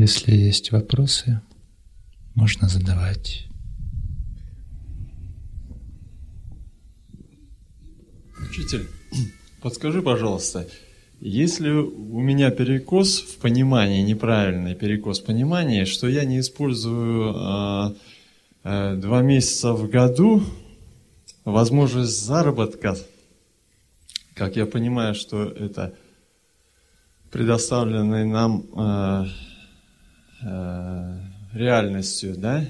Если есть вопросы, можно задавать. Учитель, подскажи, пожалуйста, если у меня перекос в понимании, неправильный перекос в понимании, что я не использую э, э, два месяца в году возможность заработка, как я понимаю, что это предоставленный нам э, реальностью, да,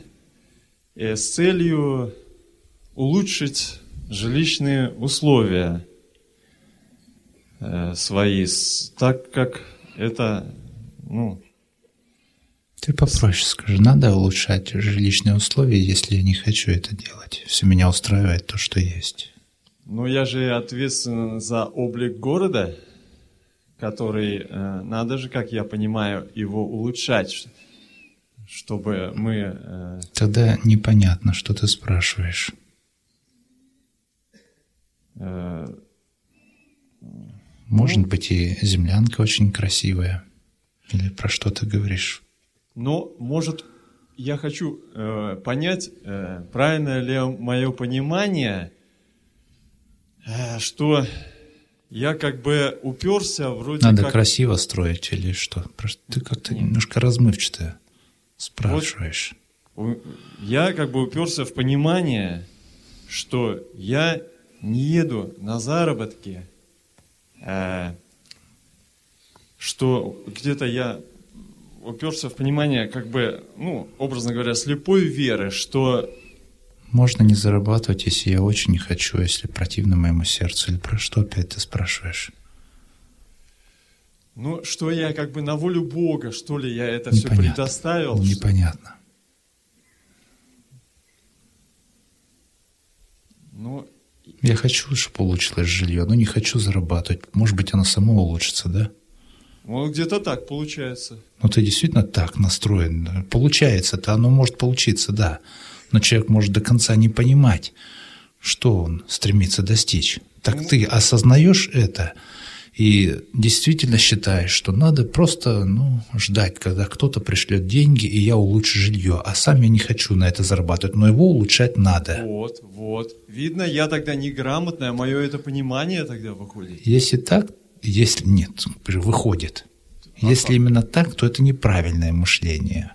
и с целью улучшить жилищные условия э, свои, так как это, ну... Ты попроще скажи, надо улучшать жилищные условия, если я не хочу это делать. Все меня устраивает то, что есть. Но я же ответственен за облик города, который э, надо же, как я понимаю, его улучшать, чтобы мы... Э... Тогда непонятно, что ты спрашиваешь. Э, Может ну, быть, и землянка очень красивая. Или про что ты говоришь? Но, может, я хочу э, понять, э, правильно ли мое понимание, э, что я как бы уперся вроде Надо как... красиво строить или что? Ты как-то немножко размывчато спрашиваешь. Вот, я как бы уперся в понимание, что я не еду на заработки, э, что где-то я уперся в понимание, как бы, ну, образно говоря, слепой веры, что... Можно не зарабатывать, если я очень не хочу, если противно моему сердцу. Или про что опять ты спрашиваешь? Ну, что я как бы на волю Бога, что ли, я это Непонятно. все предоставил? Непонятно. Ну, я хочу, чтобы улучшилось жилье, но не хочу зарабатывать. Может быть, оно само улучшится, да? Ну, где-то так получается. Ну, ты действительно так настроен. Получается-то, оно может получиться, да. Но человек может до конца не понимать, что он стремится достичь. Так ну, ты осознаешь это – и действительно считаешь, что надо просто ну, ждать, когда кто-то пришлет деньги, и я улучшу жилье, а сам я не хочу на это зарабатывать, но его улучшать надо. Вот, вот. Видно, я тогда неграмотная, мое это понимание тогда выходит. Если так, если нет, выходит. Ага. Если именно так, то это неправильное мышление.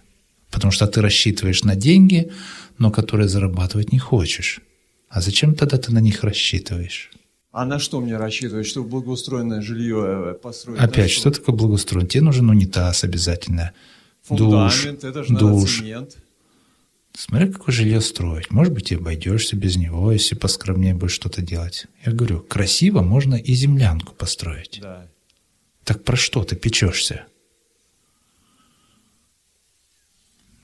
Потому что ты рассчитываешь на деньги, но которые зарабатывать не хочешь. А зачем тогда ты на них рассчитываешь? А на что мне рассчитывать, чтобы благоустроенное жилье э, построить? Опять, что? что такое благоустроен? Тебе нужен унитаз обязательно. Фундамент, душ, это же душ. надо цемент. Смотри, какое жилье строить. Может быть, и обойдешься без него, если поскромнее будешь что-то делать. Я говорю, красиво можно и землянку построить. Да. Так про что ты печешься?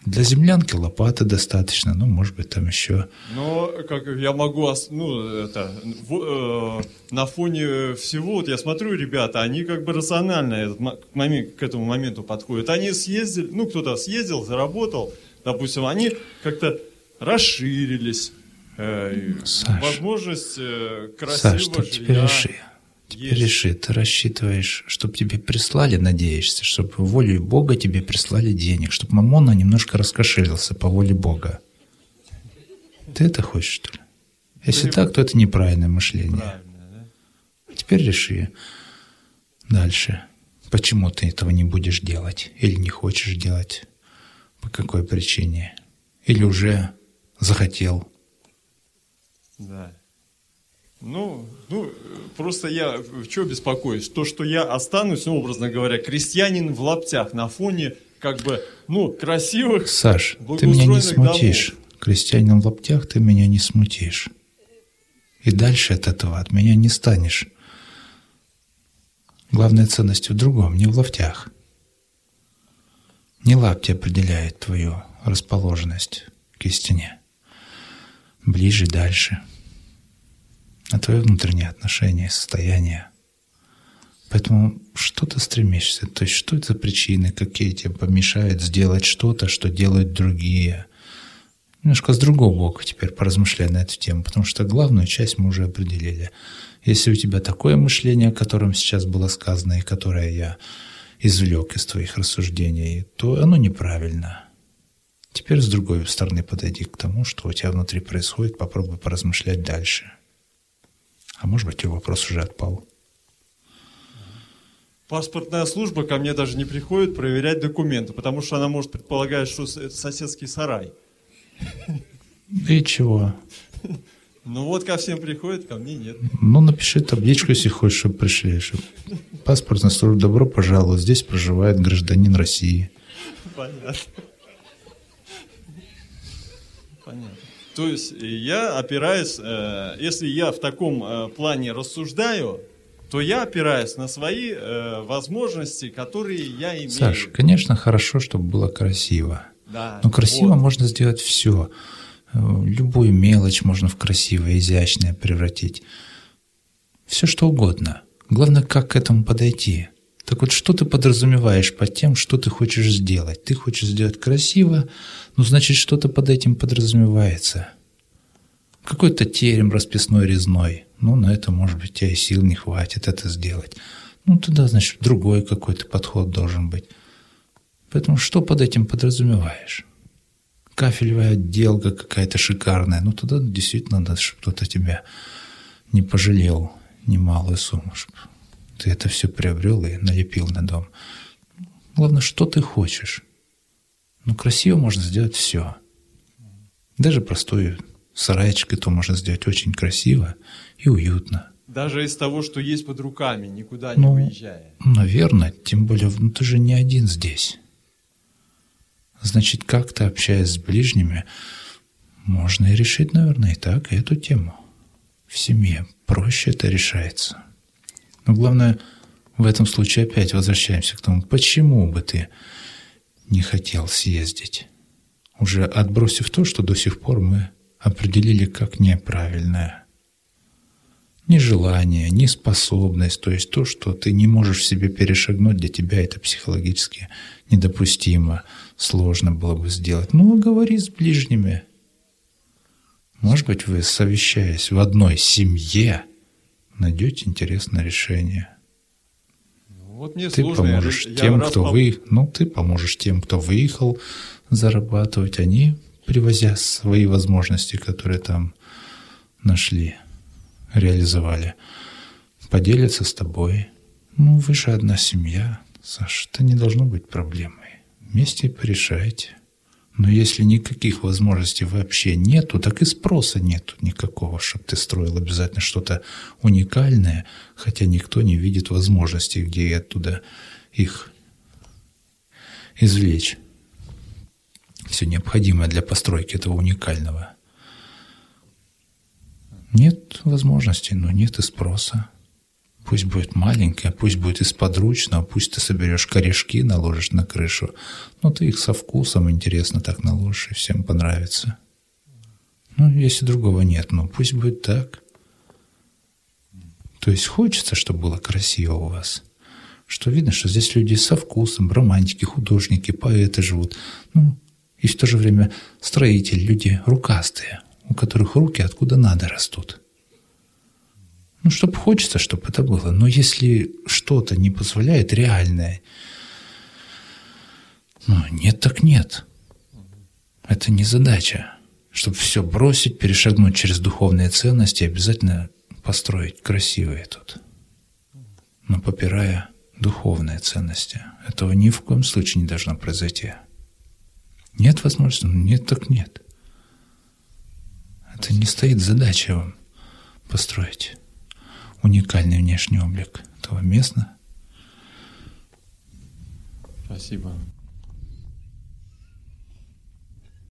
Для землянки лопаты достаточно, ну, может быть, там еще. Но как я могу, ну, это, в, э, на фоне всего, вот я смотрю, ребята, они как бы рационально к, момент, к этому моменту подходят. Они съездили, ну, кто-то съездил, заработал, допустим, они как-то расширились. Э, Саш, возможность э, красиво Саш, ты теперь реши. Теперь есть. реши, ты рассчитываешь, чтобы тебе прислали, надеешься, чтобы волей Бога тебе прислали денег, чтобы Мамона немножко раскошелился по воле Бога. Ты это хочешь, что ли? Если ты так, то это неправильное мышление. Правильно, да? Теперь реши дальше, почему ты этого не будешь делать или не хочешь делать, по какой причине, или уже захотел. Да. Ну, ну, просто я в чем беспокоюсь? То, что я останусь, ну, образно говоря, крестьянин в лаптях на фоне, как бы, ну, красивых, Саш, ты меня не смутишь. Домов. Крестьянин в лаптях ты меня не смутишь. И дальше от этого от меня не станешь. Главная ценность в другом, не в лаптях. Не лапти определяет твою расположенность к истине. Ближе, дальше – на твое внутреннее отношение, состояние. Поэтому что ты стремишься? То есть что это за причины, какие тебе помешают сделать что-то, что делают другие? Немножко с другого бока теперь поразмышляй на эту тему, потому что главную часть мы уже определили. Если у тебя такое мышление, о котором сейчас было сказано и которое я извлек из твоих рассуждений, то оно неправильно. Теперь с другой стороны подойди к тому, что у тебя внутри происходит, попробуй поразмышлять дальше. А может быть, твой вопрос уже отпал. Паспортная служба ко мне даже не приходит проверять документы, потому что она может предполагать, что это соседский сарай. И чего? Ну вот ко всем приходит, ко мне нет. Ну, напиши табличку, если хочешь, чтобы пришли. Чтобы... Паспортная служба, добро пожаловать. Здесь проживает гражданин России. Понятно. Понятно. То есть я опираюсь, э, если я в таком э, плане рассуждаю, то я опираюсь на свои э, возможности, которые я имею. Саш, конечно, хорошо, чтобы было красиво. Да, Но красиво вот. можно сделать все. Любую мелочь можно в красивое, изящное превратить. Все что угодно. Главное, как к этому подойти. Так вот, что ты подразумеваешь под тем, что ты хочешь сделать? Ты хочешь сделать красиво, ну, значит, что-то под этим подразумевается. Какой-то терем расписной, резной. Ну, на это, может быть, тебя сил не хватит это сделать. Ну, тогда, значит, другой какой-то подход должен быть. Поэтому что под этим подразумеваешь? Кафелевая отделка какая-то шикарная. Ну, тогда действительно надо, чтобы кто-то тебя не пожалел немалую сумму, чтобы ты это все приобрел и налепил на дом. Главное, что ты хочешь. Ну, красиво можно сделать все. Даже простой сарайчик это можно сделать очень красиво и уютно. Даже из того, что есть под руками, никуда не ну, выезжая. Наверное, тем более, ну ты же не один здесь. Значит, как-то общаясь с ближними, можно и решить, наверное, и так, и эту тему. В семье проще это решается. Но главное, в этом случае опять возвращаемся к тому, почему бы ты не хотел съездить, уже отбросив то, что до сих пор мы определили как неправильное. Нежелание, неспособность, то есть то, что ты не можешь в себе перешагнуть, для тебя это психологически недопустимо, сложно было бы сделать. Ну, говори с ближними. Может быть, вы, совещаясь в одной семье, найдете интересное решение. Вот мне ты сложно, поможешь я тем, кто пом- вы, ну ты поможешь тем, кто выехал зарабатывать, они привозя свои возможности, которые там нашли, реализовали, поделятся с тобой. Ну вы же одна семья, Саша, это не должно быть проблемой. Вместе порешайте. Но если никаких возможностей вообще нету, так и спроса нету никакого, чтобы ты строил обязательно что-то уникальное, хотя никто не видит возможностей, где оттуда их извлечь. Все необходимое для постройки этого уникального. Нет возможностей, но нет и спроса. Пусть будет маленькая, пусть будет из подручного, пусть ты соберешь корешки, наложишь на крышу, но ты их со вкусом интересно так наложишь, и всем понравится. Ну, если другого нет, ну пусть будет так. То есть хочется, чтобы было красиво у вас. Что видно, что здесь люди со вкусом, романтики, художники, поэты живут. Ну, и в то же время строители, люди рукастые, у которых руки откуда надо растут. Ну, чтобы хочется, чтобы это было. Но если что-то не позволяет реальное, ну, нет так нет. Это не задача. Чтобы все бросить, перешагнуть через духовные ценности, обязательно построить красивое тут. Но попирая духовные ценности. Этого ни в коем случае не должно произойти. Нет возможности? Ну, нет так нет. Это не стоит задача вам построить уникальный внешний облик этого места. Спасибо.